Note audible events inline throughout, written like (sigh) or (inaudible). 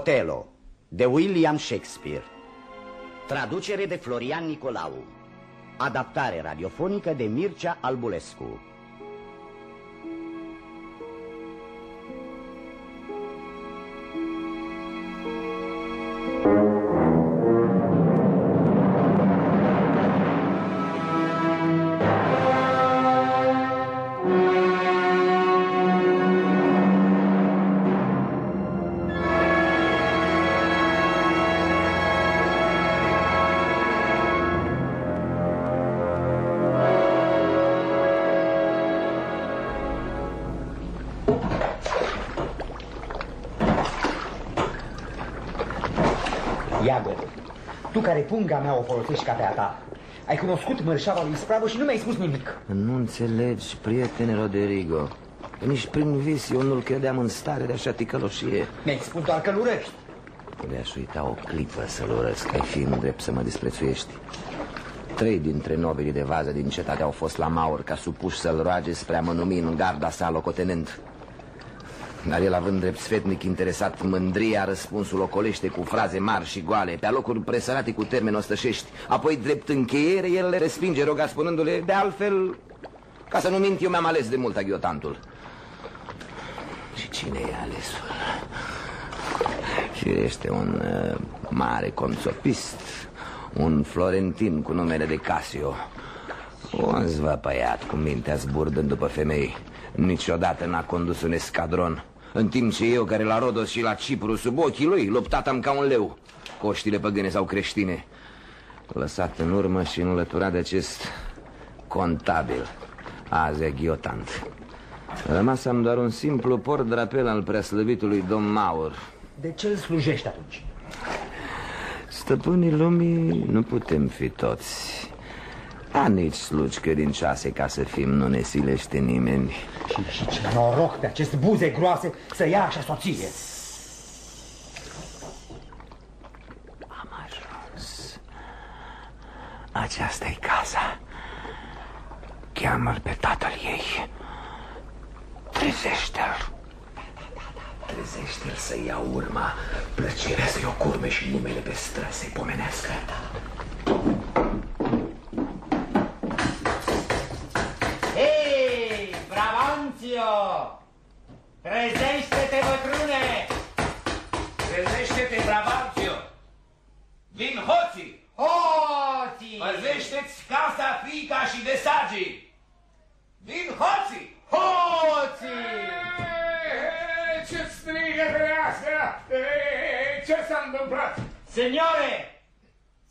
Otelo, de William Shakespeare. Traducere de Florian Nicolau. Adaptare radiofonică de Mircea Albulescu tu care punga mea o folosești ca pe a ta, ai cunoscut mărșava lui Spravo și nu mi-ai spus nimic. Nu înțelegi, prietene Roderigo. Că nici prin vis eu nu-l credeam în stare de așa ticăloșie. Mi-ai spus doar că-l urăști. Mi-aș uita o clipă să-l urăsc, ai fi drept să mă disprețuiești. Trei dintre nobilii de vază din cetate au fost la Maur ca supuși să-l roage spre a mă numi în garda sa locotenent. Dar el, având drept sfetnic interesat mândria, răspunsul ocolește cu fraze mari și goale, pe alocuri presărate cu termeni ostășești. Apoi, drept încheiere, el le respinge roga spunându-le, de altfel, ca să nu mint, eu mi-am ales de mult aghiotantul. Și cine e alesul? Și este un uh, mare conțopist, un florentin cu numele de Casio. Un zvăpăiat cu mintea zburdând după femei. Niciodată n-a condus un escadron. În timp ce eu, care la Rodos și la Cipru Sub ochii lui, luptat ca un leu. Coștile păgâne sau creștine. Lăsat în urmă și înlăturat de acest contabil Azi aghiotant Rămas am doar un simplu port drapel al preaslăvitului domn Maur. De ce îl slujești atunci? Stăpânii lumii nu putem fi toți a nici slugi credincioase ca să fim nu ne silește nimeni. Și, și ce noroc pe acest buze groase să ia așa soție. Am ajuns. Aceasta e casa. Cheamă-l pe tatăl ei. Trezește-l. Trezește-l să ia urma. Plăcerea să-i o curme și numele pe stră să-i pomenească Bravanțio! Trezește-te, bătrâne! Trezește-te, Bravanțio! Vin hoții! Hoții! Păzește-ți casa, fica și de sagi! Vin hoții! Hoții! Ce strigă trească? Ce s-a întâmplat? Signore,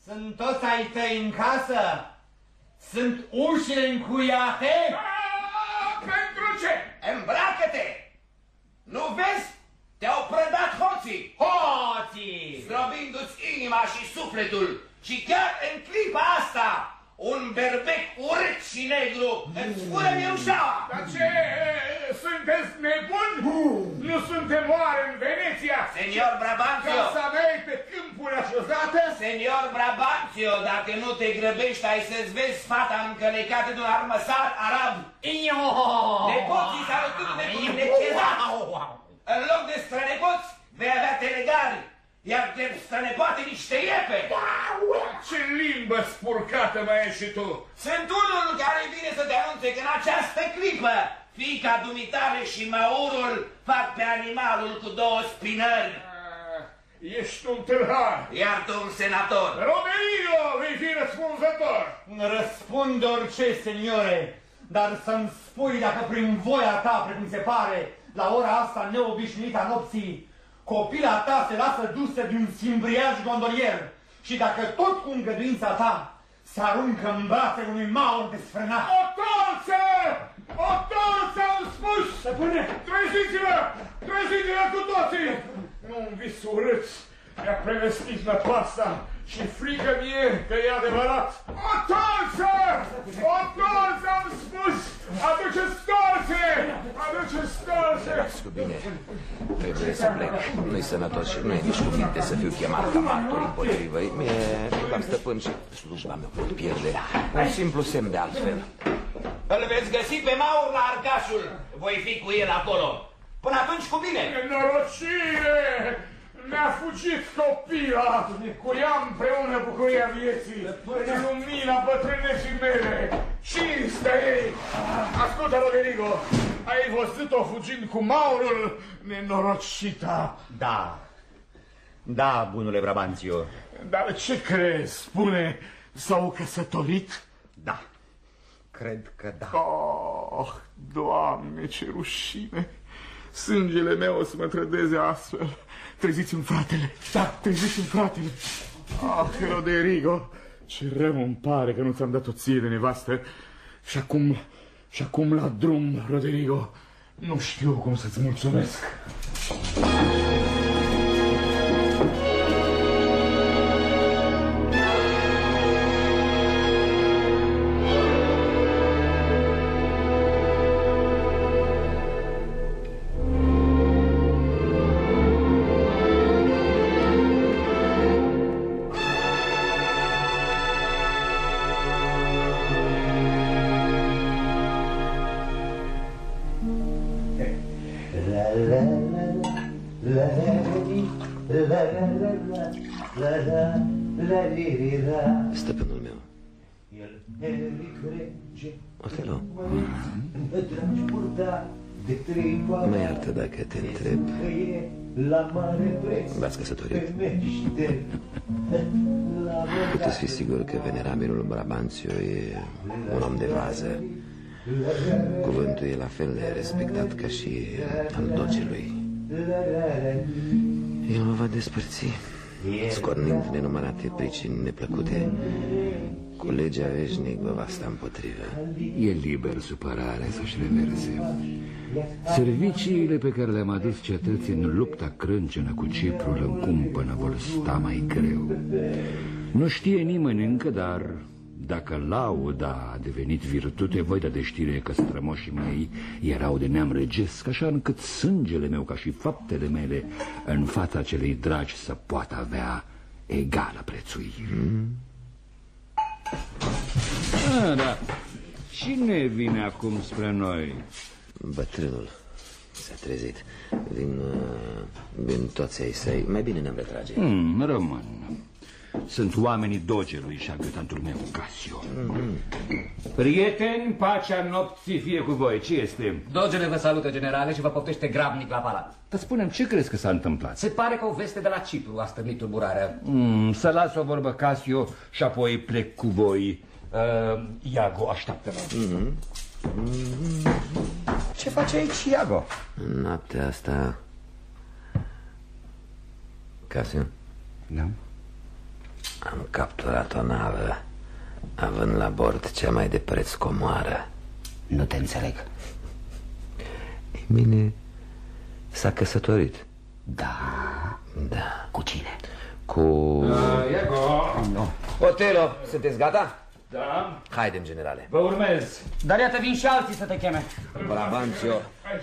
sunt toți ai tăi în casă? Sunt ușile încuiate? Pentru ce? Îmbracă-te! Nu vezi? Te-au prădat hoții! Hoții! Zdrobindu-ți inima și sufletul și chiar în clipa asta un berbec urât și negru îți fură mi ușaua! Dar ce? Sunteți nebuni? Nu suntem oare în Veneția? Senior Brabanțio! Casa mea e pe câmpul așezată? Senior Brabanțio, dacă nu te grăbești, ai să-ți vezi fata încălecată de un armăsar arab. Nepoții salutându-ne cu necezat. În loc de strănepoți, vei avea telegari, iar de strănepoate niște iepe. Ce limbă spurcată mai ești și tu! Sunt unul care vine să te anunțe că în această clipă fica dumitare și maurul fac pe animalul cu două spinări. Ah, Ești un tâlhar! Iar tu un senator. Romerio, vei fi răspunzător! Răspund orice, seniore, dar să-mi spui dacă prin voia ta, precum se pare, la ora asta neobișnuită a nopții, copila ta se lasă dusă de un simbriaj gondolier și dacă tot cu îngăduința ta se aruncă în brațe unui maur desfrânat. O torță! O torță am spus! Stăpâne! Treziți-vă! Treziți-vă cu toții! Nu un vis urât mi-a prevestit năpasta și frică mie că e adevărat. O torță! O torță am spus! Aduceți torțe! Aduceți torțe! Cu bine, trebuie să plec Nu-i sănătos și nu e nici cuvinte să fiu chemat ca martor împotrivă Mie, am stăpân și slujba mea pot pierde Un simplu semn de altfel Îl veți găsi pe Maur la Arcașul. Voi fi cu el acolo. Până atunci, cu bine! Nenorocire! Mi-a fugit copila, cu ea împreună bucuria vieții, lumina bătrâneții mele, cinstea ei. Ascultă, Roderigo, ai văzut-o fugind cu maurul nenorocita? Da, da, bunule Brabanțio. Dar ce crezi? Spune, s-au căsătorit? Da, cred că da. Oh, Doamne, ce rușine! Sângele meu o să mă trădeze astfel. Treziți-mi fratele. Da, treziți-mi fratele. Ah, Roderigo, ce rău îmi pare că nu ți-am dat o ție de nevastă. Și acum, și acum la drum, Roderigo, nu știu cum să-ți mulțumesc. Mă iartă dacă te întreb. V-ați căsătorit? Puteți fi sigur că venerabilul Brabanțiu e un om de vază. Cuvântul e la fel de respectat ca și al docelui. El mă va despărți, scornind nenumărate pricini neplăcute. Cu legea veșnic vă va sta împotrivă. E liber supărare să-și reverse. Serviciile pe care le-am adus cetății în lupta crâncenă cu Ciprul în cumpănă vor sta mai greu. Nu știe nimeni încă, dar dacă lauda a devenit virtute, voi da de știre că strămoșii mei erau de neam regesc, așa încât sângele meu, ca și faptele mele, în fața celei dragi să poată avea egală prețuire. Mm. Ah, da. Cine vine acum spre noi? Bătrânul s-a trezit. Vin, uh, vin toți ai săi. Mai bine ne-am retrage. Mm, rămân. Sunt oamenii dogelui și adjutantul meu, Casio. Mm -hmm. Prieteni, pacea nopții fie cu voi. Ce este? Dogele vă salută, generale, și vă poftește grabnic la palat. Dar spunem, ce crezi că s-a întâmplat? Se pare că o veste de la Cipru a stârnit tulburarea. Mm, să las o vorbă, Casio, și apoi plec cu voi. Uh, Iago, așteaptă-mă. Mm -hmm. Mm -hmm. Ce face aici, Iago? Noaptea asta... Casio? Da? Am capturat o navă Având la bord cea mai de preț comoară Nu te înțeleg E bine, s-a căsătorit Da Da Cu cine? Cu... Uh, Iago no. Otelo, sunteți gata? Da? Haidem, generale. Vă urmez. Dar iată vin și alții să te cheme. Brabanțio,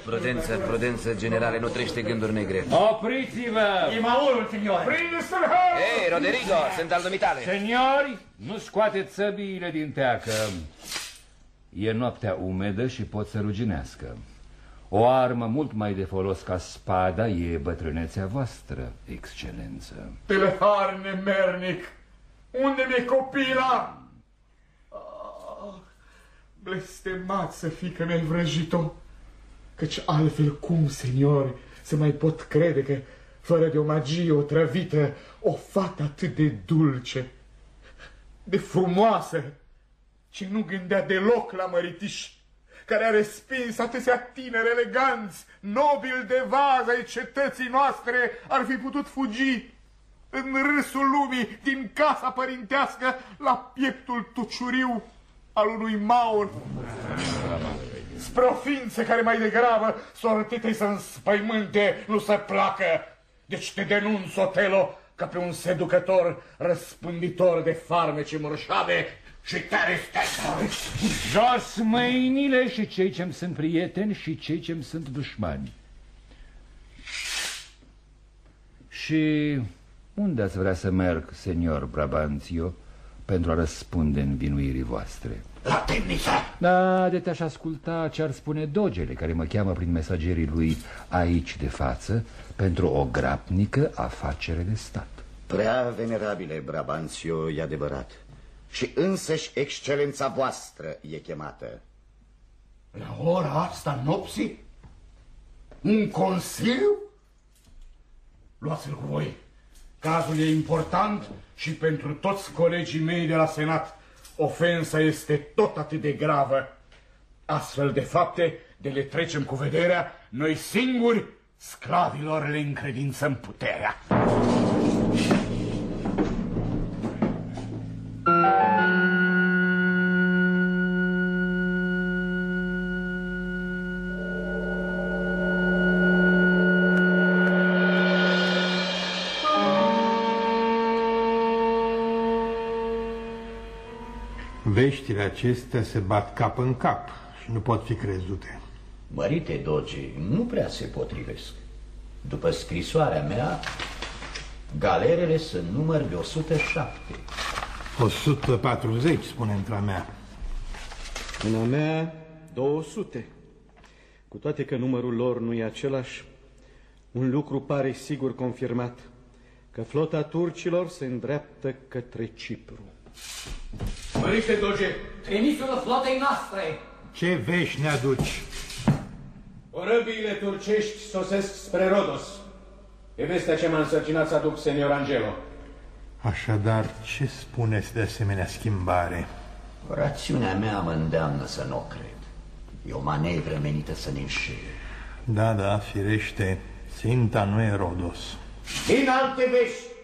prudență, prudență, generale, nu trește gânduri negre. Opriți-vă! E maurul, signore Prinde-să-l Ei, Roderigo, sunt al dumitale. Seniori, nu scoateți săbiile din teacă. E noaptea umedă și pot să ruginească. O armă mult mai de folos ca spada e bătrânețea voastră, excelență. Telefar nemernic, unde mi-e copila? Blestemat să fii că mi-ai vrăjit-o, căci altfel cum, seniori, să mai pot crede că, fără de o magie otrăvită, o fată atât de dulce, de frumoasă, ce nu gândea deloc la măritiș, care a respins atâția tineri eleganți, nobili de vază ai cetății noastre, ar fi putut fugi în râsul lumii din casa părintească la pieptul tuciuriu al unui maur. Spre o ființă care mai degrabă sortitei să înspăimânte, nu să placă. Deci te denunț, Otelo, ca pe un seducător răspânditor de farmece mărșave și te arestez. Jos mâinile și cei ce-mi sunt prieteni și cei ce-mi sunt dușmani. Și unde ați vrea să merg, senior Brabanțio, pentru a răspunde învinuirii voastre? la temniță. Da, de te-aș asculta ce ar spune dogele care mă cheamă prin mesagerii lui aici de față pentru o grapnică afacere de stat. Prea venerabile, Brabanțio, e adevărat. Și însăși excelența voastră e chemată. La ora asta nopții? Un consiliu? Luați-l cu voi. Cazul e important și pentru toți colegii mei de la Senat. Ofensa este tot atât de gravă. Astfel de fapte, de le trecem cu vederea, noi singuri, sclavilor, le încredințăm puterea. Veștile acestea se bat cap în cap și nu pot fi crezute. Mărite dogi, nu prea se potrivesc. După scrisoarea mea, galerele sunt număr de 107. 140, spune între mea. În a mea, 200. Cu toate că numărul lor nu e același, un lucru pare sigur confirmat, că flota turcilor se îndreaptă către Cipru. Mărite, doge, Trimisul flotei noastre! Ce vești ne aduci? Orăbiile turcești sosesc spre Rodos. E vestea ce m-a însărcinat să aduc senior Angelo. Așadar, ce spuneți de asemenea schimbare? Rațiunea mea mă îndeamnă să nu o cred. E o manevră menită să ne înșele. Da, da, firește, ținta nu e Rodos. Din alte vești!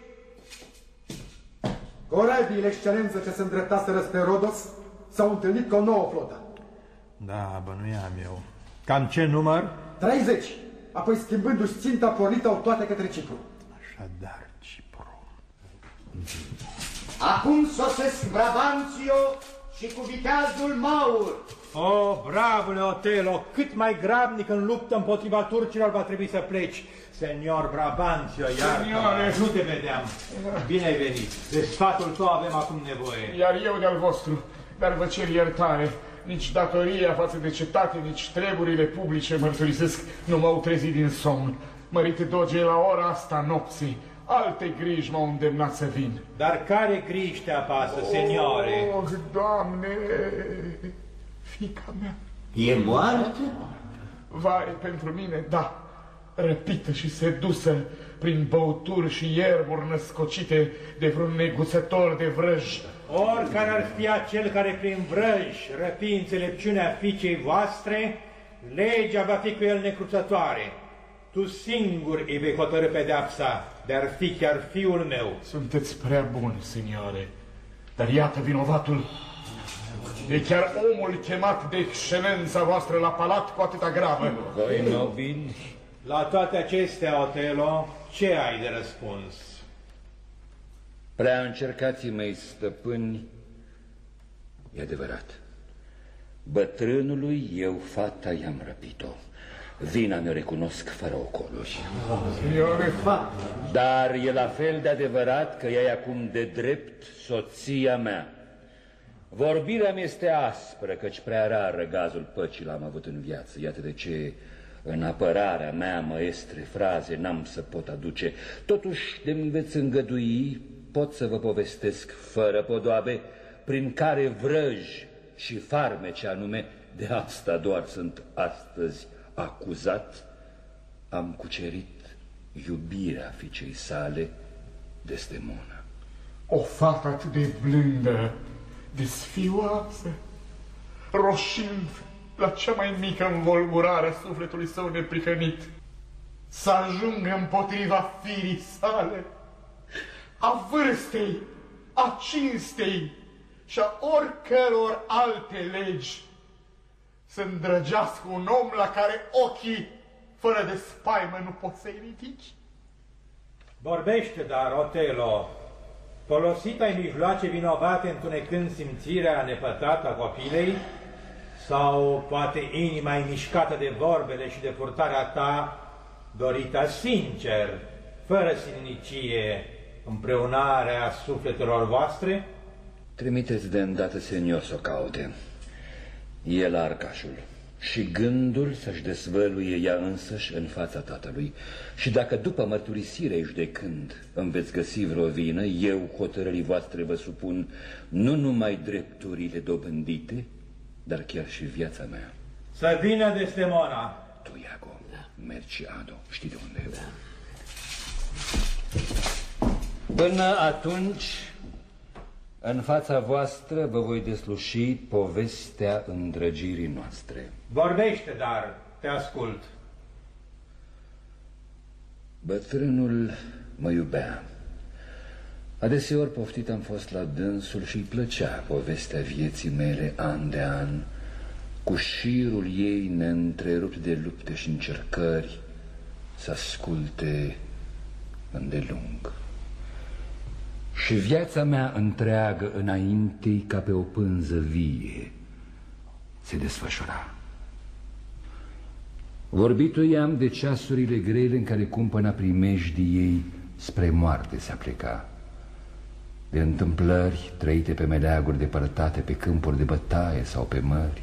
Corabile, excelență, ce se îndreptaseră spre Rodos, s-au întâlnit cu o nouă flotă. Da, bănuiam eu. Cam ce număr? 30. Apoi, schimbându-și ținta, pornit au toate către Cipru. Așadar, Cipru. Acum sosesc Brabanțio și cu viteazul Maur. O, oh, bravule Otelo, cât mai grabnic în luptă împotriva turcilor va trebui să pleci. Senior Brabanțio, iar Seniore. nu te vedeam. Bine ai venit. De sfatul tău avem acum nevoie. Iar eu de-al vostru, dar vă cer iertare. Nici datoria față de cetate, nici treburile publice, mărturisesc, nu m-au trezit din somn. Mărite doge, la ora asta nopții, alte griji m-au îndemnat să vin. Dar care griji te apasă, seniore? Oh, Doamne, fica mea. E moartă? Vai, pentru mine, da, răpită și sedusă prin băuturi și ierburi născocite de vreun neguțător de vrăj. Oricare ar fi acel care prin vrăj răpi înțelepciunea fiicei voastre, legea va fi cu el necruțătoare. Tu singur îi vei hotărâ pedeapsa, de-ar fi chiar fiul meu. Sunteți prea bun, seniore, dar iată vinovatul. E chiar omul chemat de excelența voastră la palat cu atâta gravă. Voi nobili? La toate acestea, Otelo, ce ai de răspuns? Prea încercații mei stăpâni, e adevărat. Bătrânului eu fata i-am răpit-o. Vina mi-o recunosc fără ocoluri. Seniore, Dar e la fel de adevărat că ea e acum de drept soția mea. Vorbirea mi este aspră, căci prea rar răgazul păcii l-am avut în viață. Iată de ce în apărarea mea, măestre, fraze n-am să pot aduce. Totuși, de-mi veți îngădui, pot să vă povestesc fără podoabe, prin care vrăj și farmece anume, de asta doar sunt astăzi acuzat, am cucerit iubirea fiicei sale, Desdemona. o fată atât de blândă, de sfioasă, roșind la cea mai mică învolburare a sufletului său neprihănit, să ajungă împotriva firii sale, a vârstei, a cinstei și a oricăror alte legi, să îndrăgească un om la care ochii, fără de spaimă, nu pot să-i ridici. Vorbește, dar, Otelo, folosit ai mijloace vinovate întunecând simțirea nepătată a copilei? Sau poate inima e mișcată de vorbele și de purtarea ta dorită sincer, fără silnicie, împreunarea sufletelor voastre? Trimiteți de îndată, senior, să o caute. El arcașul și gândul să-și dezvăluie ea însăși în fața tatălui. Și dacă după mărturisire judecând îmi veți găsi vreo vină, eu hotărârii voastre vă supun nu numai drepturile dobândite, dar chiar și viața mea. Să vină Desdemona. Tu, Iago, mergi Ado, știi de unde e. Până atunci, în fața voastră vă voi desluși povestea îndrăgirii noastre. Vorbește, dar te ascult. Bătrânul mă iubea. Adeseori poftit am fost la dânsul și îi plăcea povestea vieții mele an de an, cu șirul ei neîntrerupt de lupte și încercări, să asculte îndelung. Și viața mea întreagă înainte ca pe o pânză vie se desfășura. Vorbitul i-am de ceasurile grele în care cumpăna primejdii ei spre moarte se apleca, de întâmplări trăite pe meleaguri depărtate, pe câmpuri de bătaie sau pe mări.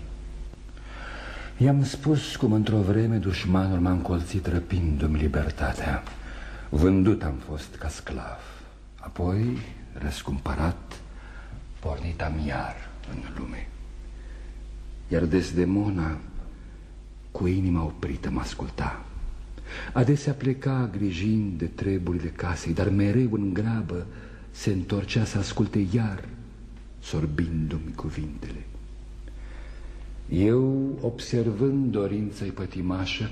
I-am spus cum într-o vreme dușmanul m-a încolțit răpindu-mi libertatea. Vândut am fost ca sclav. Apoi, răscumpărat, pornit am iar în lume. Iar Desdemona, cu inima oprită, mă asculta. Adesea pleca grijind de treburile casei, dar mereu în grabă se întorcea să asculte iar, sorbindu-mi cuvintele. Eu, observând dorința-i pătimașă,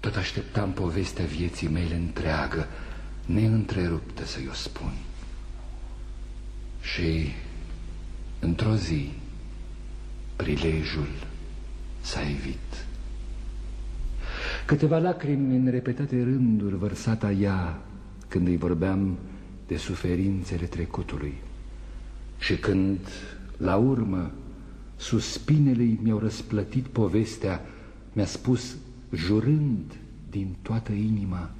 tot așteptam povestea vieții mele întreagă, neîntreruptă să-i o spun. Și într-o zi prilejul s-a evit. Câteva lacrimi în repetate rânduri vărsata ea când îi vorbeam de suferințele trecutului și când, la urmă, suspinele mi-au răsplătit povestea, mi-a spus, jurând din toată inima,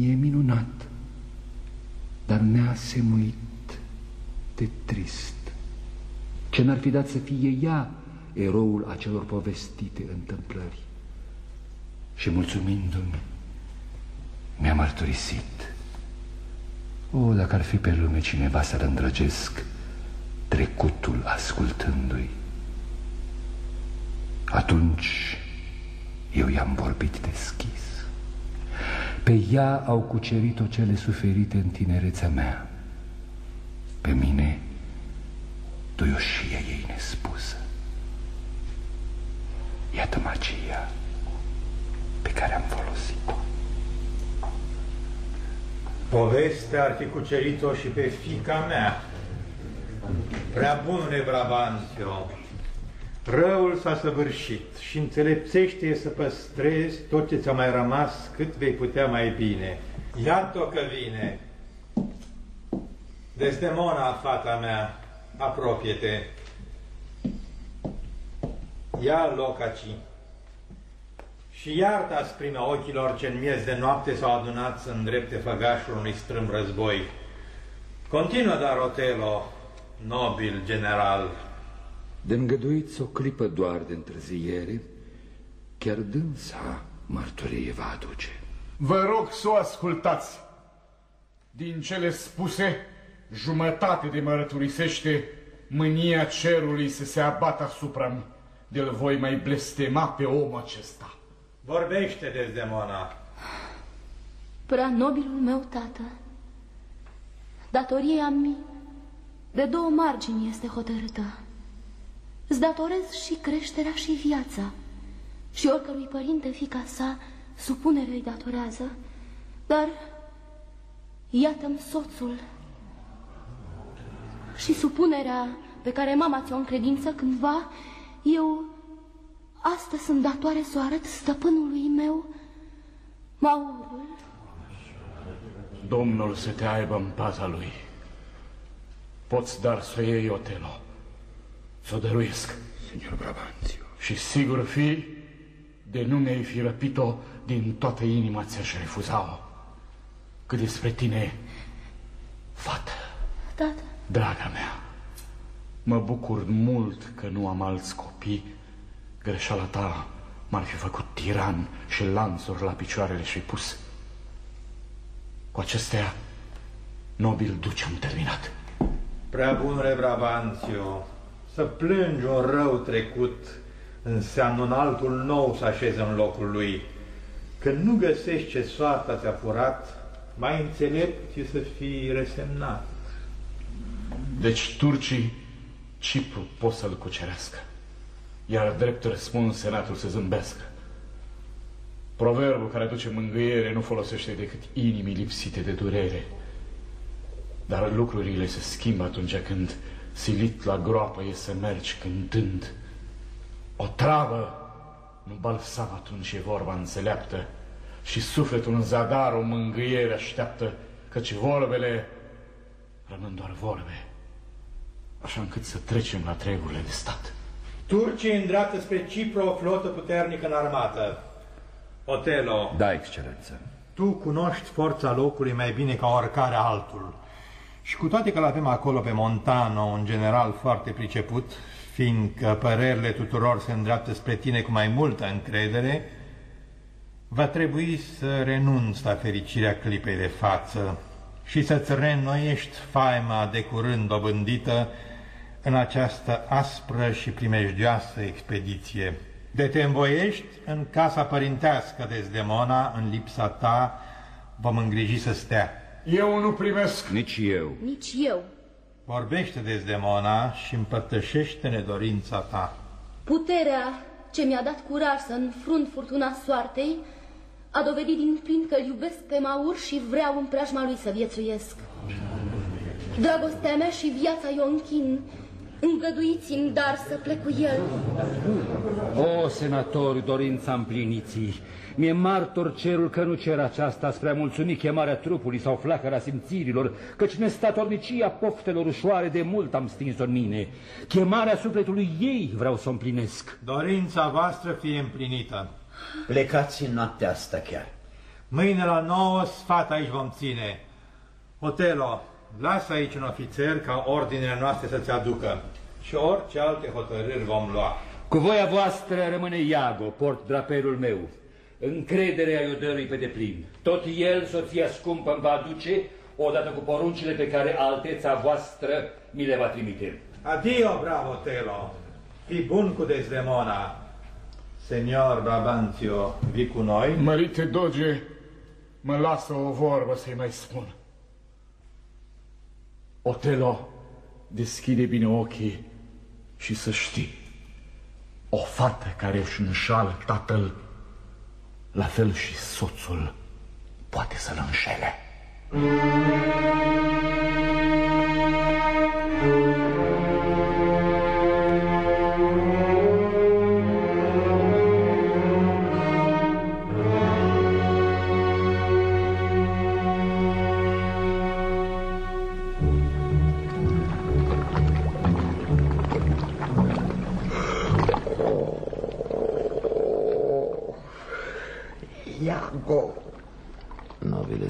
E minunat, dar neasemuit de trist. Ce n-ar fi dat să fie ea eroul acelor povestite întâmplări? Și mulțumindu-mi, mi-a mărturisit. O, dacă ar fi pe lume cineva să-l îndrăgesc, trecutul ascultându-i, atunci eu i-am vorbit deschis. Pe ea au cucerit-o cele suferite în tinerețea mea. Pe mine, duioșia ei nespusă. Iată magia pe care am folosit-o. Povestea ar fi cucerit-o și pe fica mea. Prea bunule Brabanțio, Răul s-a săvârșit și înțelepțește să păstrezi tot ce ți-a mai rămas cât vei putea mai bine. Iată că vine. Desdemona, fata mea, apropie-te. Ia loc aici. Și iartă asprimea ochilor ce în miez de noapte s-au adunat să îndrepte făgașul unui strâm război. Continuă, dar Otelo, nobil general, de îngăduiți o clipă doar de întârziere, chiar dânsa mărturie va aduce. Vă rog să o ascultați. Din cele spuse, jumătate de mărturisește mânia cerului să se abată asupra mi. De-l voi mai blestema pe omul acesta. Vorbește, Dezdemona. Prea nobilul meu tată, datoria mi de două margini este hotărâtă. Îți datorez și creșterea și viața. Și oricărui părinte fica sa supunere îi datorează, dar iată-mi soțul. Și supunerea pe care mama ți-o încredință cândva, eu astăzi sunt datoare să o arăt stăpânului meu, Maurul. Domnul să te aibă în paza lui. Poți dar să iei Otelo. Să o dăruiesc. Signor Brabanțiu. Și sigur fi, de nu mi-ai fi răpit-o, din toată inima ți-aș refuza-o. Cât despre tine, fată. Tată. Draga mea, Mă bucur mult că nu am alți copii. Greșeala ta m-ar fi făcut tiran și lanțuri la picioarele și pus. Cu acestea, nobil duce am terminat. Prea bun, Brabanțiu, să plângi un rău trecut înseamnă un altul nou să așeze în locul lui. Când nu găsești ce soarta ți-a furat, mai înțelept e să fii resemnat. Deci turcii Cipru pot să-l cucerească, iar drept răspuns senatul să zâmbească. Proverbul care aduce mângâiere nu folosește decât inimii lipsite de durere. Dar lucrurile se schimbă atunci când, silit la groapă, e să mergi cântând. O travă, nu balsam atunci e vorba înțeleaptă, și sufletul în zadar o mângâiere așteaptă, căci vorbele rămân doar vorbe, așa încât să trecem la treburile de stat. Turcii îndreaptă spre Cipru o flotă puternică în armată. Otelo. Da, excelență. Tu cunoști forța locului mai bine ca oricare altul. Și cu toate că l avem acolo pe Montano, un general foarte priceput, fiindcă părerile tuturor se îndreaptă spre tine cu mai multă încredere, va trebui să renunți la fericirea clipei de față și să-ți reînnoiești faima de curând dobândită în această aspră și primejdioasă expediție. De te învoiești în casa părintească de Zdemona, în lipsa ta, vom îngriji să stea. Eu nu primesc. Nici eu. Nici eu. Vorbește de Zdemona și împărtășește nedorința ta. Puterea ce mi-a dat curaj să înfrunt furtuna soartei a dovedit din plin că îl iubesc pe Maur și vreau în preajma lui să viețuiesc. Dragostea mea și viața eu închin, îngăduiți-mi dar să plec cu el. O, senatori, dorința împliniții, mi-e martor cerul că nu cer aceasta spre a mulțumi chemarea trupului sau flacăra simțirilor, căci nestatornicia poftelor ușoare de mult am stins-o în mine. Chemarea sufletului ei vreau să o împlinesc. Dorința voastră fie împlinită. Plecați în noaptea asta chiar. Mâine la nouă sfat aici vom ține. Otelo, lasă aici un ofițer ca ordinele noastre să-ți aducă și orice alte hotărâri vom lua. Cu voia voastră rămâne Iago, port draperul meu. Încrederea i-o dărui pe deplin. Tot el, soția scumpă, îmi va aduce, odată cu poruncile pe care alteța voastră mi le va trimite. Adio, bravo Telo! Fii bun cu Desdemona! Senior Brabantio, vii cu noi? Mărite doge, mă lasă o vorbă să-i mai spun. Otelo, deschide bine ochii și să știi, o fată care își înșală tatăl, la fel și soțul poate să-l înșele. Iago,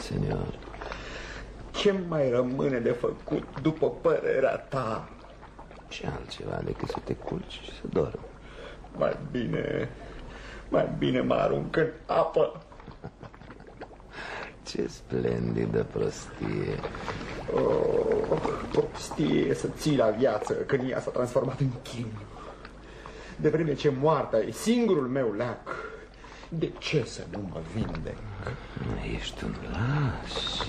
senior, ce mai rămâne de făcut după părerea ta? ce altceva decât să te culci și să dormi. Mai bine, mai bine mă arunc în apă. (laughs) Ce splendidă prostie. Oh, prostie să ții la viață când ea s-a transformat în chin. De vreme ce moartea e singurul meu leac, de ce să nu mă vindec? Ești un las.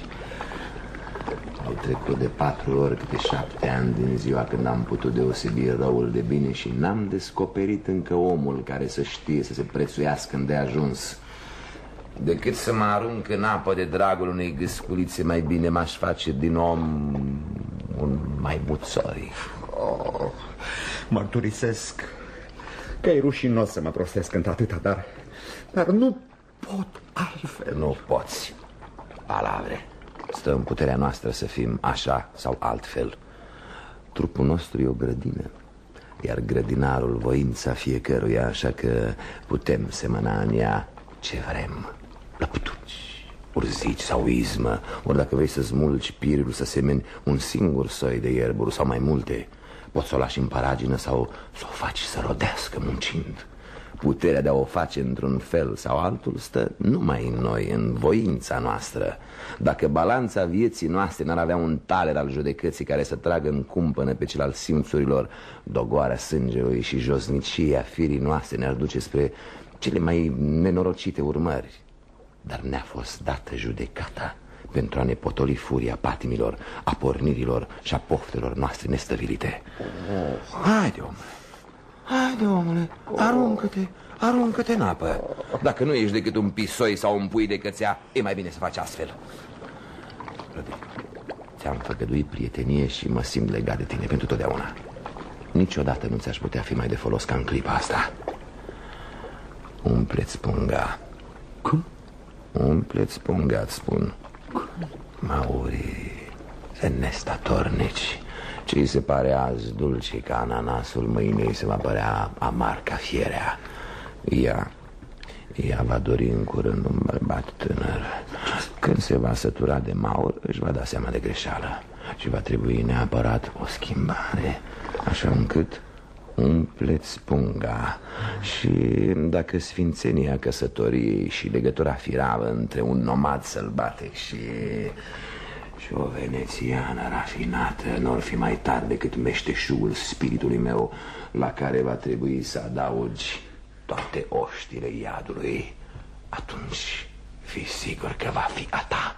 Au trecut de patru ori câte șapte ani din ziua când am putut deosebi răul de bine și n-am descoperit încă omul care să știe să se prețuiască îndeajuns. Decât să mă arunc în apă de dragul unei gâsculițe, mai bine m-aș face din om un maimuțoi. Oh, mărturisesc că e rușinos să mă prostesc într-atâta, dar, dar nu pot altfel. Nu poți. Palavre. Stă în puterea noastră să fim așa sau altfel. Trupul nostru e o grădină, iar grădinarul voința fiecăruia, așa că putem semăna în ea ce vrem. Lăptuci, urzici sau izmă, ori dacă vrei să smulgi pirul să semeni un singur soi de ierburi sau mai multe, Poți să o lași în paragină sau să o faci să rodească muncind Puterea de a o face într-un fel sau altul stă numai în noi, în voința noastră. Dacă balanța vieții noastre n-ar avea un taler al judecății care să tragă în cumpănă pe cel al simțurilor Dogoarea sângelui și josnicia firii noastre ne-ar duce spre cele mai nenorocite urmări. Dar ne-a fost dată judecata pentru a ne potoli furia patimilor, a pornirilor și a poftelor noastre nestăvilite. Haide, omule, haide, omule, aruncă-te, aruncă-te în apă. Dacă nu ești decât un pisoi sau un pui de cățea, e mai bine să faci astfel. Ți-am făgăduit prietenie și mă simt legat de tine pentru totdeauna. Niciodată nu ți-aș putea fi mai de folos ca în clipa asta. Umpleți punga. Cum? Umpleți punga, îți spun. Mauri, se nestatornici. Ce îi se pare azi dulce ca ananasul, mâine îi se va părea amar ca fierea. Ea, ea va dori în curând un bărbat tânăr. Când se va sătura de maur, își va da seama de greșeală și va trebui neapărat o schimbare, așa încât umpleți punga și dacă sfințenia căsătoriei și legătura firavă între un nomad sălbatic și, și o venețiană rafinată nu ar fi mai tare decât meșteșugul spiritului meu la care va trebui să adaugi toate oștile iadului, atunci fi sigur că va fi a ta.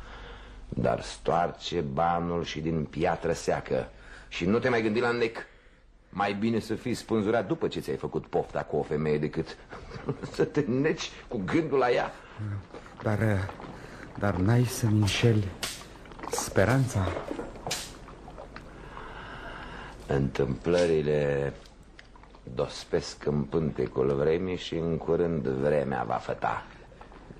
Dar stoarce banul și din piatră seacă și nu te mai gândi la nec. Mai bine să fii spânzurat după ce ți-ai făcut pofta cu o femeie decât (laughs) să te neci cu gândul la ea. Dar, dar n-ai să-mi înșeli speranța. Întâmplările dospesc în pântecul vremii și în curând vremea va făta.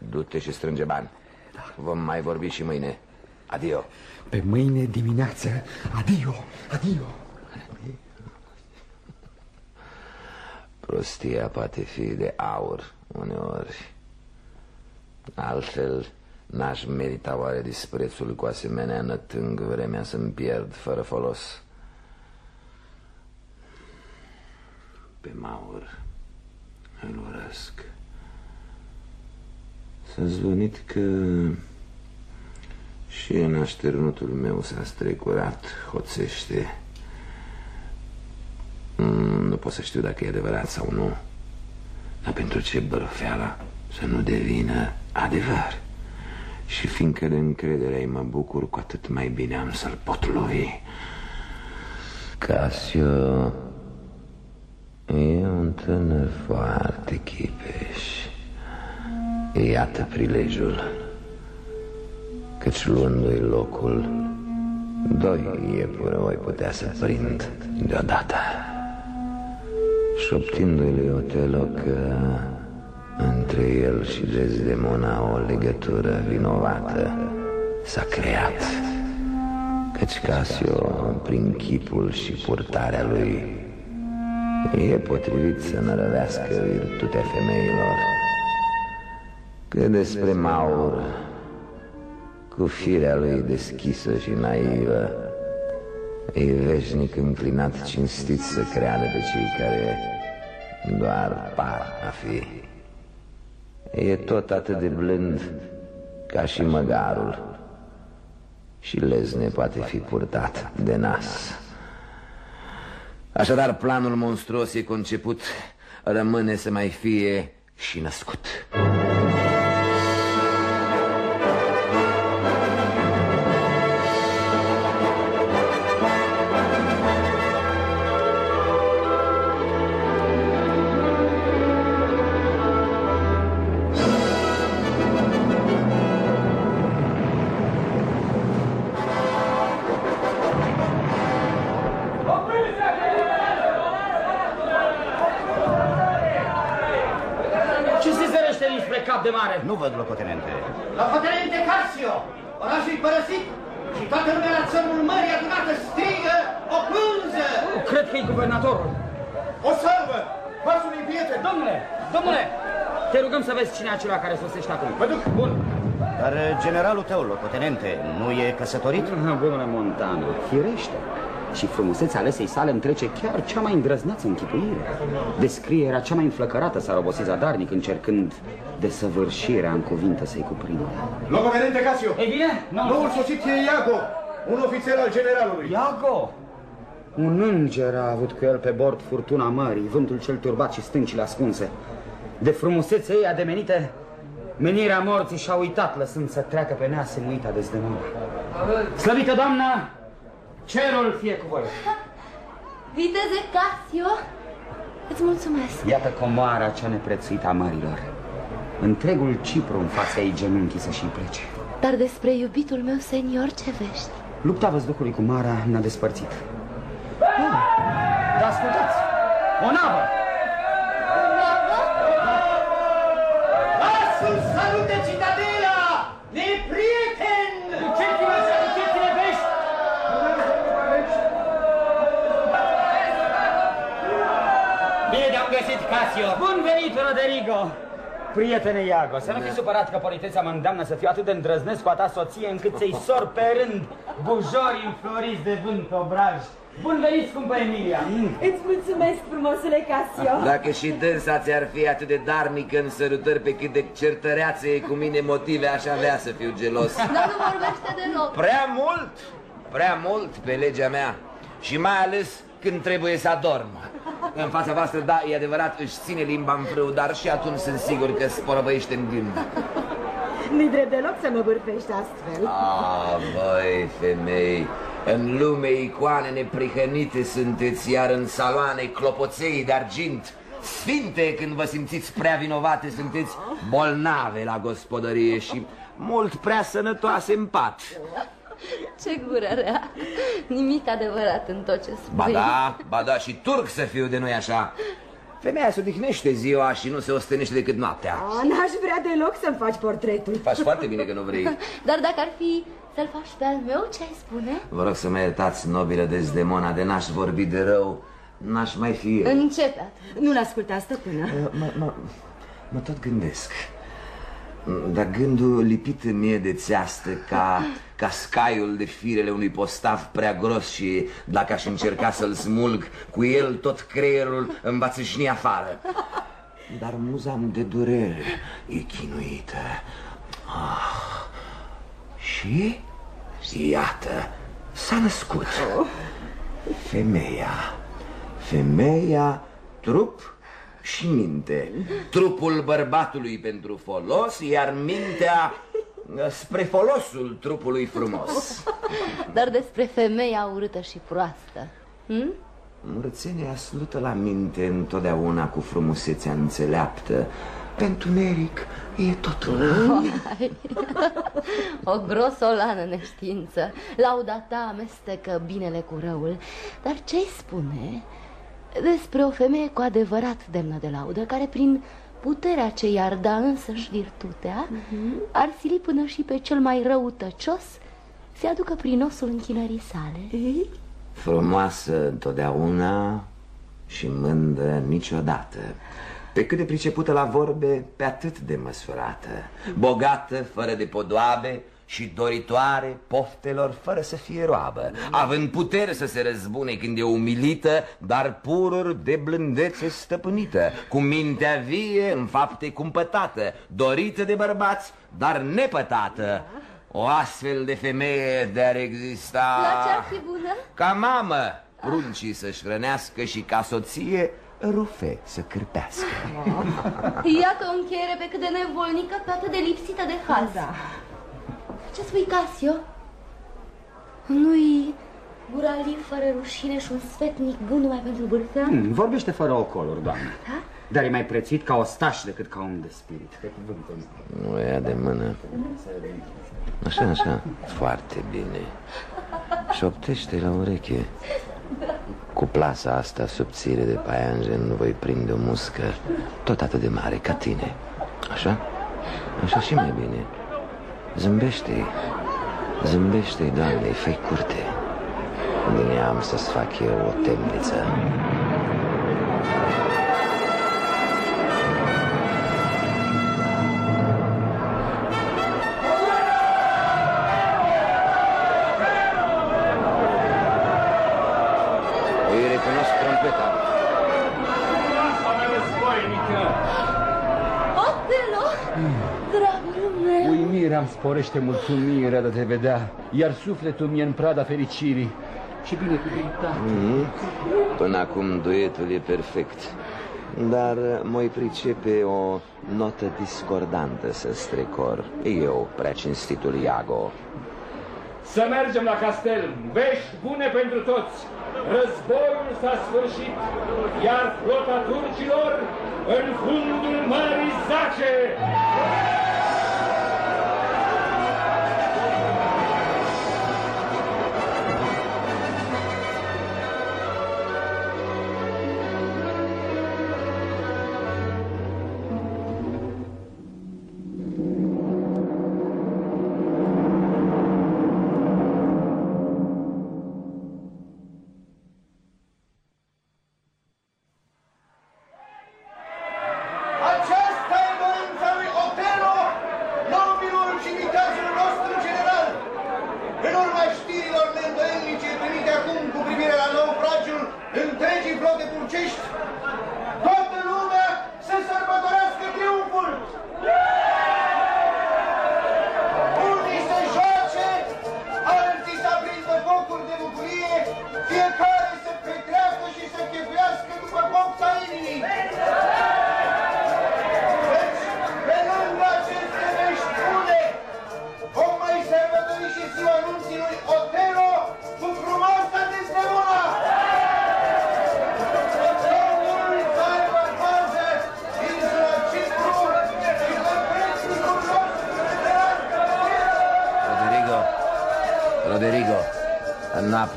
Du-te și strânge bani. Da. Vom mai vorbi și mâine. Adio. Pe mâine dimineață. Adio, adio. Prostia poate fi de aur uneori. Altfel, n-aș merita oare disprețul cu asemenea nătâng vremea să-mi pierd fără folos. Pe Maur îl urăsc. S-a zvonit că și în așternutul meu s-a strecurat, hoțește. Mm, nu pot să știu dacă e adevărat sau nu. Dar pentru ce bărfeala să nu devină adevăr? Și fiindcă de încredere ai mă bucur, cu atât mai bine am să-l pot lovi. Casio e un tânăr foarte chipeș. Iată prilejul, căci luându-i locul, doi iepuri voi putea să prind deodată șoptindu-i lui Otelo că între el și Dezdemona o legătură vinovată s-a creat. Căci Casio, prin chipul și purtarea lui, e potrivit să nărăvească virtutea femeilor. Că despre Maur, cu firea lui deschisă și naivă, E veșnic înclinat cinstit să creadă pe cei care doar par a fi. E tot atât de blând ca și măgarul și lezne poate fi purtat de nas. Așadar, planul monstruos e conceput, rămâne să mai fie și născut. Nu văd locotenente. Locotenente Casio, orașul e părăsit și toată lumea la țărmul mării adunată strigă o pânză. Cred că e guvernatorul. O salvă! Pasul e prieten! Domnule, domnule, te rugăm să vezi cine e acela care sosește acum. Mă duc. Bun. Dar generalul tău, locotenente, nu e căsătorit? Bună, Montana. Firește. și frumusețea alesei sale îmi trece chiar cea mai îndrăznață închipuire. Descrierea cea mai înflăcărată s-a robosit zadarnic încercând desăvârșirea în cuvinte să-i cuprindă. Locotenente Casio! Ei bine, nu. Noul sosit e Iago, un ofițer al generalului. Iago! Un înger a avut cu el pe bord furtuna mării, vântul cel turbat și stâncile ascunse. De frumusețe ei ademenite, menirea morții și-a uitat, lăsând să treacă pe neasemuita dezdemână. Slăvită doamnă, cerul fie cu voi. Viteze Casio, îți mulțumesc. Iată comoara cea neprețuită a mărilor. Întregul Cipru în fața ei genunchii să și plece. Dar despre iubitul meu senior ce vești? Lupta văzduhului cu Mara ne-a despărțit. Oh, dar ascultați! O navă! Sus, salute citadela! Ne prieten! Duceți-vă să duceți-ne vești! Bine te-am găsit, Casio! Bun venit, Roderigo! Prietene Iago, să nu fi supărat că politețea mă îndeamnă să fiu atât de îndrăznesc cu a ta soție încât să-i sor pe rând bujori înfloriți de vânt obraj. Bun venit, scumpă Emilia! Îți mulțumesc, frumosule Casio. Dacă și dânsa ți-ar fi atât de darnică în sărutări pe cât de certăreață e cu mine motive, aș avea să fiu gelos. Dar nu vorbește deloc. Prea mult, prea mult pe legea mea și mai ales când trebuie să adorm. În fața voastră, da, e adevărat, își ține limba în frâu, dar și atunci sunt sigur că sporăvăiește în gând. Nu-i drept deloc să mă bârfești astfel. Ah, băi, femei, în lume icoane neprihănite sunteți, iar în saloane clopoței de argint. Sfinte, când vă simțiți prea vinovate, sunteți bolnave la gospodărie și mult prea sănătoase în pat. (laughs) Ce gură rea. Nimic adevărat în tot ce spui. Ba da, ba da, și turc să fiu de noi așa. Femeia se odihnește ziua și nu se ostenește decât noaptea. A, N-aș vrea deloc să-mi faci portretul. Faci foarte bine că nu vrei. (laughs) Dar dacă ar fi să-l faci pe al meu, ce ai spune? Vă rog să mă iertați, nobilă Desdemona, de n-aș vorbi de rău, n-aș mai fi eu. Începe atunci. Nu-l asculta, stăpână. Mă, mă, mă tot gândesc. Dar gândul lipit în mie de țeastă ca, ca scaiul de firele unui postav prea gros și dacă aș încerca să-l smulg, cu el tot creierul îmi va țâșni afară. Dar muza de durere e chinuită. Ah. Și iată, s-a născut. Femeia. Femeia, trup și minte. Trupul bărbatului pentru folos, iar mintea spre folosul trupului frumos. Dar despre femeia urâtă și proastă. Hm? Mărățenia slută la minte întotdeauna cu frumusețea înțeleaptă. Pentru Neric e totul. Vai, (laughs) o grosolană neștiință. Lauda ta amestecă binele cu răul. Dar ce-i spune despre o femeie cu adevărat demnă de laudă, care prin puterea ce i-ar da însăși virtutea, ar sili până și pe cel mai răutăcios se aducă prin osul închinării sale? Frumoasă întotdeauna și mândră niciodată. Pe cât de pricepută la vorbe, pe atât de măsurată. Bogată, fără de podoabe și doritoare poftelor fără să fie roabă. Având putere să se răzbune când e umilită, dar pururi de blândețe stăpânită. Cu mintea vie, în fapte cumpătată, dorită de bărbați, dar nepătată. O astfel de femeie de-ar exista... La ce-ar fi bună? Ca mamă, pruncii să-și hrănească și ca soție rufe să cârpească. Iată o încheiere pe cât de nevolnică, pe atât de lipsită de haz. Da. Ce spui, Casio? Nu-i buraliv fără rușine și un sfetnic gând numai pentru bârfea? Hmm, vorbește fără ocoluri, doamnă. Da? Dar e mai prețuit ca ostaș decât ca om de spirit, pe cuvântul meu. Nu ia de mână. Așa, așa, foarte bine. Șoptește la ureche. Cu plasa asta subțire de paianjen voi prinde o muscă tot atât de mare ca tine. Așa? Așa și mai bine. Zâmbește-i. Zâmbește-i, doamne, fă curte. Din ea am să-ți fac eu o temniță. Îmi sporește mulțumirea de a te vedea, iar sufletul mi-e în prada fericirii. Și bine cu ta. Mm -hmm. Până acum duetul e perfect. Dar mă pricepe o notă discordantă să strecor. Eu, prea cinstitul Iago. Să mergem la castel. Vești bune pentru toți. Războiul s-a sfârșit, iar flota turcilor în fundul mării zace!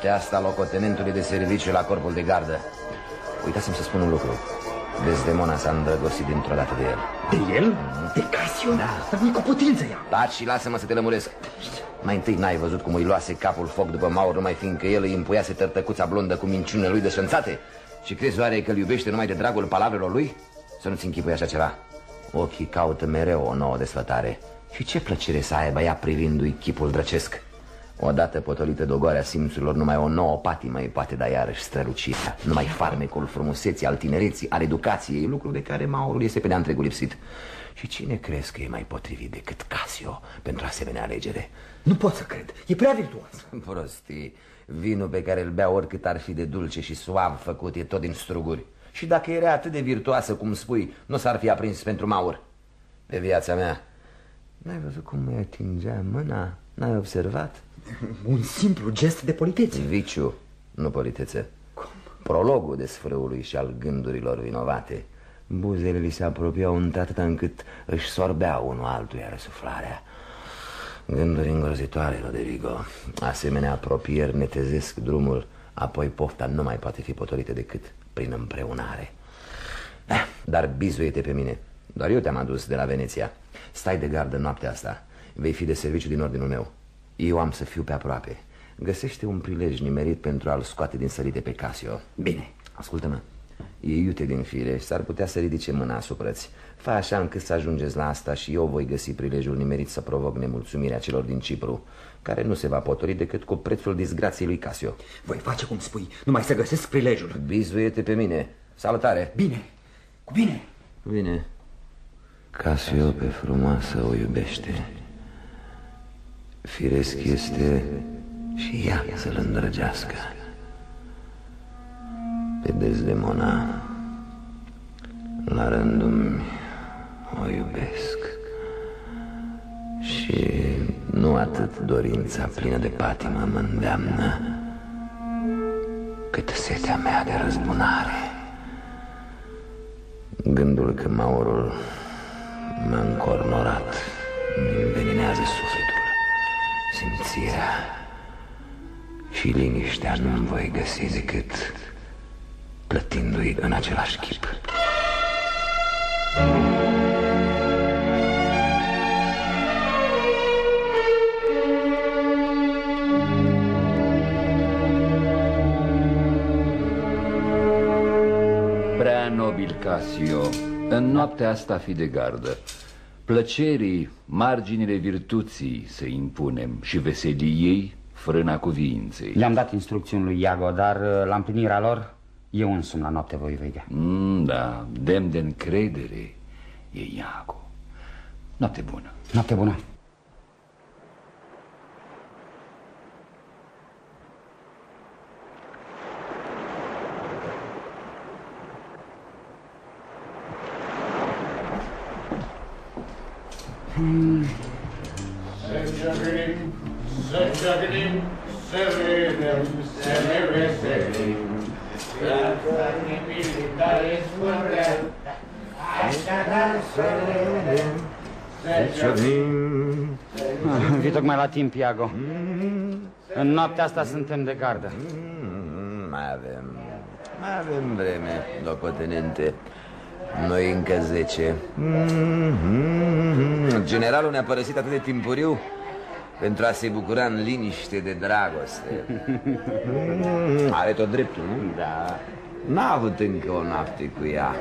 Noaptea asta locotenentului de serviciu la corpul de gardă. Uitasem să spun un lucru. Dezdemona s-a îndrăgostit dintr-o dată de el. De el? Mm. De Casio? Da. Dar nu cu putință ea. Taci și lasă-mă să te lămuresc. Mai întâi n-ai văzut cum îi luase capul foc după Maur, numai fiindcă el îi împuiase tărtăcuța blondă cu minciunile lui desfănțate? Și crezi oare că îl iubește numai de dragul palavrelor lui? Să nu-ți închipui așa ceva. Ochii caută mereu o nouă desfătare. Și ce plăcere să aibă ea privindu-i chipul drăcesc. Odată potolită dogoarea simțurilor, numai o nouă patimă îi poate da iarăși strălucirea. Numai farmecul frumuseții, al tinereții, al educației, lucru de care Maurul este pe de întregul lipsit. Și cine crezi că e mai potrivit decât Casio pentru asemenea alegere? Nu pot să cred, e prea virtuos. (laughs) Prostii, vinul pe care îl bea oricât ar fi de dulce și suav făcut e tot din struguri. Și dacă era atât de virtuoasă cum spui, nu s-ar fi aprins pentru Maur. Pe viața mea, n-ai văzut cum îi atingea mâna? N-ai observat? (laughs) Un simplu gest de politețe. Viciu, nu politețe. Cum? Prologul desfrâului și al gândurilor vinovate. Buzele li se apropiau într-atât încât își sorbeau unul altuia răsuflarea. Gânduri îngrozitoare, Roderigo Asemenea apropieri netezesc drumul Apoi pofta nu mai poate fi potolită decât prin împreunare. Eh, Dar bizuie-te pe mine. Doar eu te-am adus de la Veneția. Stai de gardă noaptea asta. Vei fi de serviciu din ordinul meu eu am să fiu pe aproape. Găsește un prilej nimerit pentru a-l scoate din sărite pe Casio. Bine. Ascultă-mă. E iute din fire și s-ar putea să ridice mâna asupra -ți. Fă așa încât să ajungeți la asta și eu voi găsi prilejul nimerit să provoc nemulțumirea celor din Cipru Care nu se va potori decât cu prețul disgrației lui Casio. Voi face cum spui, numai să găsesc prilejul. Bizuie-te pe mine. Salutare! Bine, cu bine. Bine Casio pe frumoasă o iubește Firesc este și ea să-l îndrăgească. Pe Dezdemona La rândul o iubesc. Și nu atât dorința plină de patimă mă îndeamnă Cât setea mea de răzbunare. Gândul că Maurul m-a încornorat îmi înveninează sufletul simțirea și liniștea nu-mi voi găsi decât plătindu-i în același chip. Prea nobil Casio, în noaptea asta fi de gardă plăcerii, marginile virtuții să impunem și veseliei frâna cuviinței. Le-am dat instrucțiuni lui Iago, dar uh, la împlinirea lor eu însumi la noapte voi vedea. Mm, da, demn de încredere e Iago. Noapte bună. Noapte bună. Să ciocnim, să ciocnim, să vedem, să ne veselim. Viața militare scurtă, așadar să vedem, să ciocnim. Ah, Vii tocmai la timp, Iago. În noaptea asta suntem de gardă. Mm, Mai avem, mai avem vreme, locotenente. Noi încă zece. Mm, Generalul ne-a părăsit atât de timpuriu pentru a se bucura în liniște de dragoste. Mm, Are tot dreptul, nu? Da. N-a avut încă o noapte cu ea.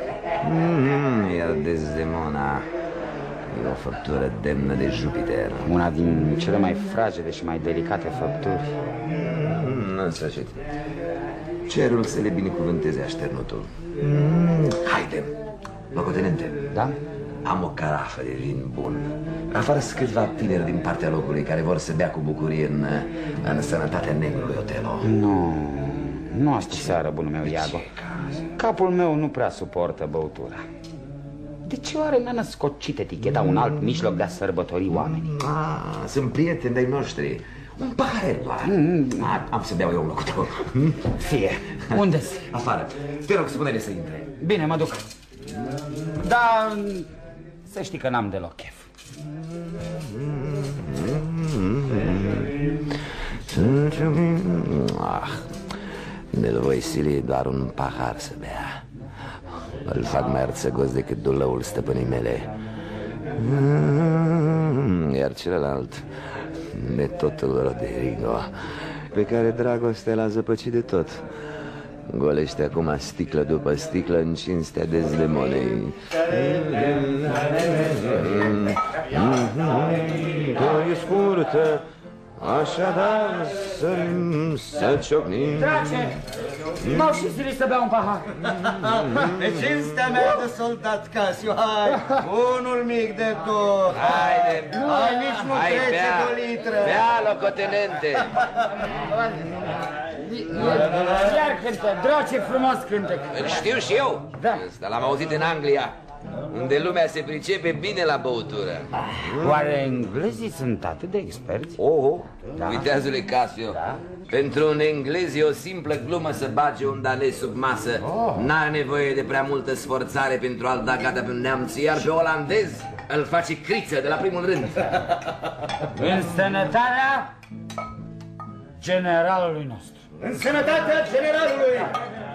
Mm, Iar Desdemona e o făptură demnă de Jupiter. Una din cele mai fragede și mai delicate făpturi. Mm, În sfârșit. Cerul să le binecuvânteze așternutul. Mm, Haide, locotenente. Da? Am o carafă de vin bun. Afară sunt câțiva tineri din partea locului care vor să bea cu bucurie în, în sănătatea negrului Otelo. Nu, nu astă seară, bunul meu, Iago. Capul meu nu prea suportă băutura. De ce oare mi-a născocit eticheta un alt mijloc de a sărbători oamenii? Ah, sunt prieteni de-ai noștri. Un pahar doar. Ah, am să beau eu în locul tău. Fie. Unde-s? Afară. Te rog, spune-le să intre. Bine, mă duc. Dar să știi că n-am deloc chef. Ah, ne-l voi sili doar un pahar să bea. Îl fac mai arțăgos decât dulăul stăpânii mele. Mm, Iar celălalt, netotul Roderigo, pe care dragostea l-a zăpăcit de tot. Golește acum sticlă după sticlă în cinstea dezdemonei. E scurtă, așadar să, să ciocnim. Drace, m-au și silit să beau un pahar. Pe cinstea mea de soldat Casio, hai, unul mic de tot. Haide, Hai, nici nu hai, trece bea, de o litră. bea, locotenente. Iar cântă, drace frumos cântec. Îl știu și eu. Da. Ăsta l-am auzit în Anglia, unde lumea se pricepe bine la băutură. Oare englezii sunt atât de experți? Oh, da. Uitează-le, Casio. Da. Pentru un englez e o simplă glumă să bage un danez sub masă. Oh. N-are nevoie de prea multă sforțare pentru a-l da gata pe un neamț, iar pe olandez îl face criță de la primul rând. În sănătatea generalului nostru. În sănătatea generalului.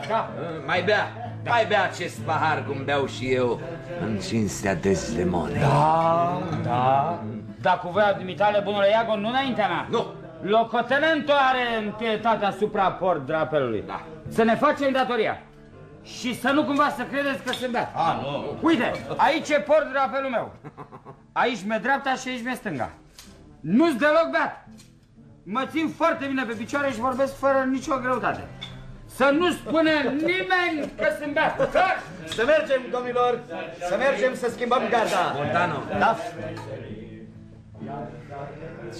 Da. Mai bea, mai bea acest pahar cum beau și eu în cinstea Desdemonei. Da, da. Dar cu voia dumitale, bunule Iago, nu înaintea mea. Nu. Locotenentul are întâietate asupra port drapelului. Da. Să ne facem datoria. Și să nu cumva să credeți că sunt beat. A, nu. Uite, aici e port drapelul meu. Aici mi-e dreapta și aici mi-e stânga. Nu-s deloc beat. Mă țin foarte bine pe picioare și vorbesc fără nicio greutate. Să nu spune nimeni că sunt beat. Să mergem, domnilor, să mergem să schimbăm garda. Montano. Da.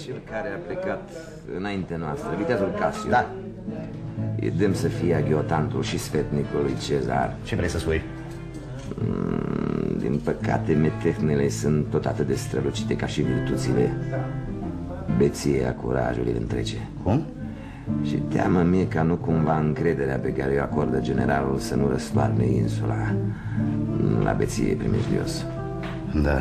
Cel care a plecat înainte noastră, viteazul Casio. Da. E demn să fie aghiotantul și sfetnicul lui Cezar. Ce vrei să spui? Mm, Din păcate, metehnele sunt tot atât de strălucite ca și virtuțile. Beție a curajului îl întrece. Cum? Și teamă mie ca nu cumva încrederea pe care o acordă generalul să nu răstoarne insula la beție primejdios. Da.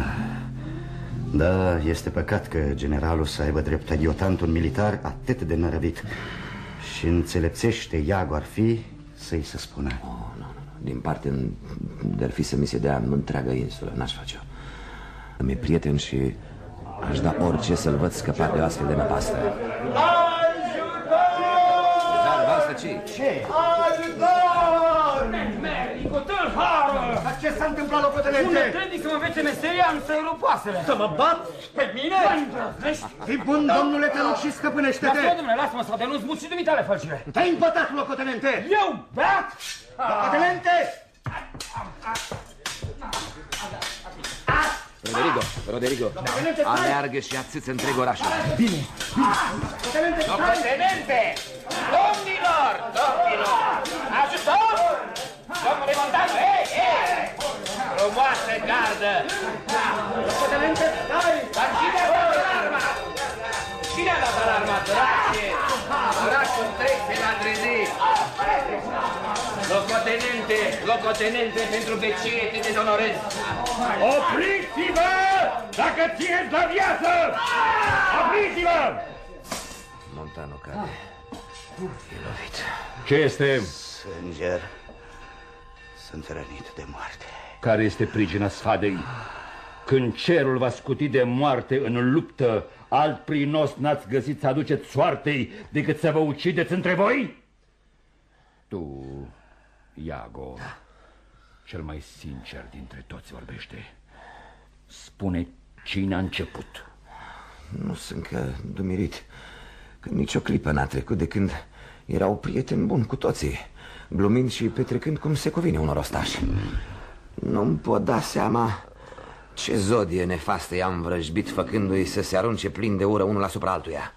Da, este păcat că generalul să aibă drept adiotant un militar atât de nărăvit. Și înțelepțește Iago ar fi să-i se spună. Oh, nu, nu, nu. Din parte de-ar fi să mi se dea întreagă insulă, n-aș face-o. Îmi e prieten și aș da orice să-l văd scăpat de o astfel de năpastă. Dar, asta ce Ce? Ajutor! Meri, cu tâlhară! Dar ce s-a întâmplat, locotenente? Unde trebuie să mă învețe meseria, am să-i rup oasele. Să mă bat? Pe mine? Mă îndrăznești? Fii bun, domnule, te rog și scăpânește-te. Lasă-mă, domnule, lasă-mă să denunț mult și dumitale fălcire. Te-ai împătat, locotenente! Eu, beat? Locotenente! Roderigo, Roderigo, aleargă și ațâță întreg orașul. Bine, Locotenente, Locotenente! Domnilor! Domnilor! Ajutor! Domnule Montano, ei, ei! Frumoasă gardă! excelență! Stai! Dar cine a dat alarma? Cine a dat alarma, dracie? Dracul trece la trezit! Locotenente, locotenente pentru vecie te dezonorez! Opriți-vă! Dacă țineți la viață! Opriți-vă! Montano cade. E lovit. Ce este? Sânger. Sunt rănit de moarte. Care este pricina sfadei? Când cerul va scuti de moarte în luptă, alt prinos n-ați găsit să aduceți soartei decât să vă ucideți între voi? Tu, Iago, cel mai sincer dintre toți vorbește. Spune cine a început. Nu sunt că dumirit. Că nicio clipă n-a trecut de când erau prieteni buni cu toții, glumind și petrecând cum se cuvine unor ostași. Nu-mi pot da seama ce zodie nefastă i-am vrăjbit făcându-i să se arunce plin de ură unul asupra altuia.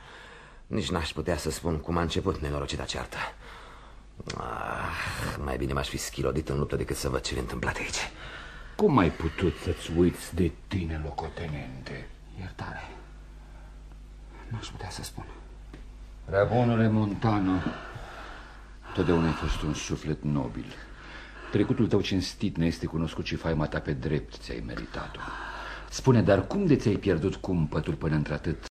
Nici n-aș putea să spun cum a început nenorocita ceartă. Ah, mai bine m-aș fi schilodit în luptă decât să văd ce le întâmplat aici. Cum ai putut să-ți uiți de tine, locotenente? Iertare. Nu-aș putea să spun. Prea bunule Montano, totdeauna ai fost un suflet nobil. Trecutul tău cinstit ne este cunoscut și faima ta pe drept ți-ai meritat-o. Spune, dar cum de ți-ai pierdut cumpătul până într-atât